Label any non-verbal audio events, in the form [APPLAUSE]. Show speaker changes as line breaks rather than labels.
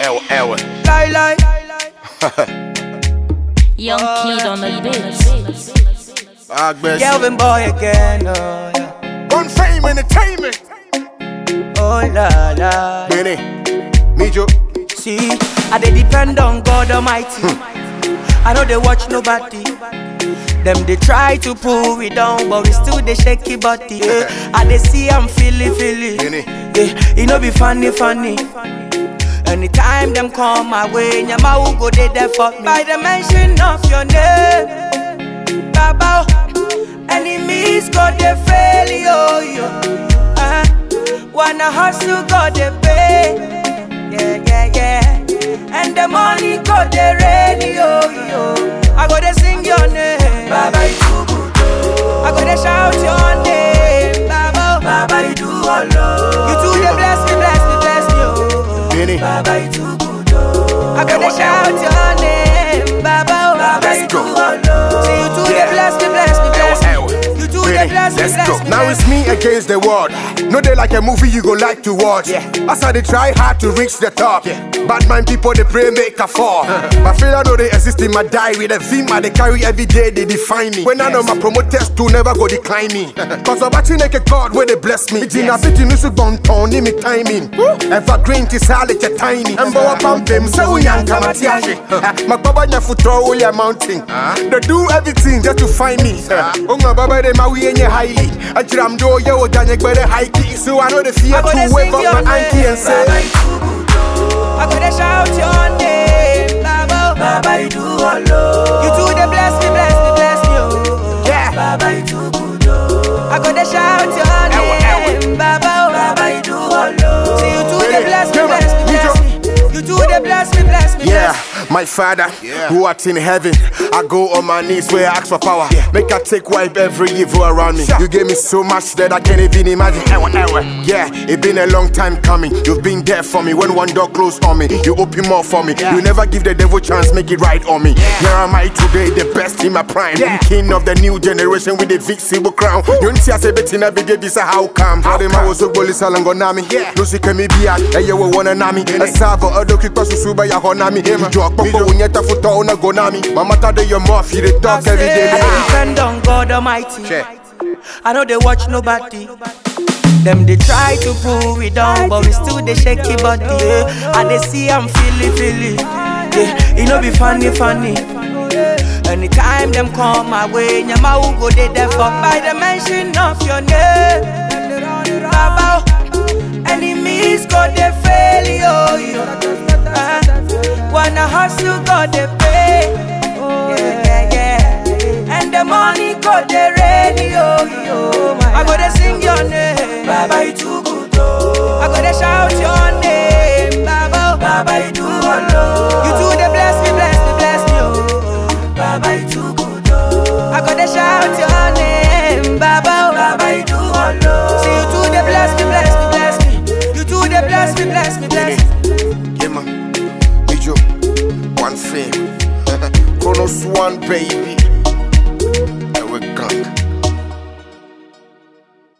Ewa, ewa.
Lie, lie. [LAUGHS]
Young kid on the beat.
Agnes.
Kelvin boy again, oh yeah.
On fame entertainment.
Oh la la.
Benny. Me Joe.
See, I dey depend on God Almighty. Hmm. I know they watch nobody. Them they try to pull we down, but we still they shaky body. Yeah. [LAUGHS] I they see I'm feeling, feeling. Yeah, it no be funny, funny. Anytime them come my way, Nyama will go they there for me. By the mention of your name, Baba, enemies go they fail yo yo. Uh, wanna hustle go they pay, yeah yeah yeah. And the money go they rain gotta shout your name, Baba, oh. Baba, you too oh. See you
Yeah.
they bless me, bless me, bless me. You they bless me,
let's
bless
go.
me.
Now it's me against the world. No, they like a movie you go like to watch.
Yeah.
As I they try hard to reach the top.
Yeah.
Bad mind people they pray make a fall. Uh-huh. My failure know they exist in my diary. The theme I they carry every day they define me. When I know my promoters to never go decline me. [LAUGHS] Cause I'm batting like a God where they bless me. It's in a bit in this bon ton me timing. Evergreen to salad a tiny. And bow pump them so young kamatiashi. My baba nya futro we are [LAUGHS] mounting. Uh-huh. They do everything just to find me. Uh-huh. Oh my baba they my we highly. I jam do ya o danye gbere high. So I know the fear
gotta
to wave up my auntie
name,
and say.
Baba, you too good. I gotta shout your name, Baba, Baba, you do all. You too, they bless me, bless me, bless me, oh.
Yeah.
Baba, you too good, oh. I gotta shout
my father, who art in heaven, I go on my knees where I ask for power. Make I take wipe every evil around me. You gave me so much that I can't even imagine. Yeah, it been a long time coming. You've been there for me when one door closed on me. You open more for me. You never give the devil chance, make it right on me. Here am I today, the best in my prime. King of the new generation with the visible crown. You don't see us a bit in a big this how come. How the man was so bully salangonami. Lucy kemi bia, a year one nami. A savo, a doki pasu suba ya honami. Jock, Papa, when yet a foot on a gonami. Mama tada your mouth, you the talk every day.
I depend on God Almighty.
Check.
I know they watch nobody. Them they try to pull we down, but we still they shaky body. Yeah. And they see I'm feeling, feeling. Yeah, it no be funny, funny. Anytime them come my way, Nyama will go they there for by the mention of your name. Baba, enemies go they they pay. Yeah, yeah, yeah. And the money go the radio. yo. I go they sing your name, Baba you too good oh. I go they shout your name, Baba, Baba you do oh. You
Chronos one, baby.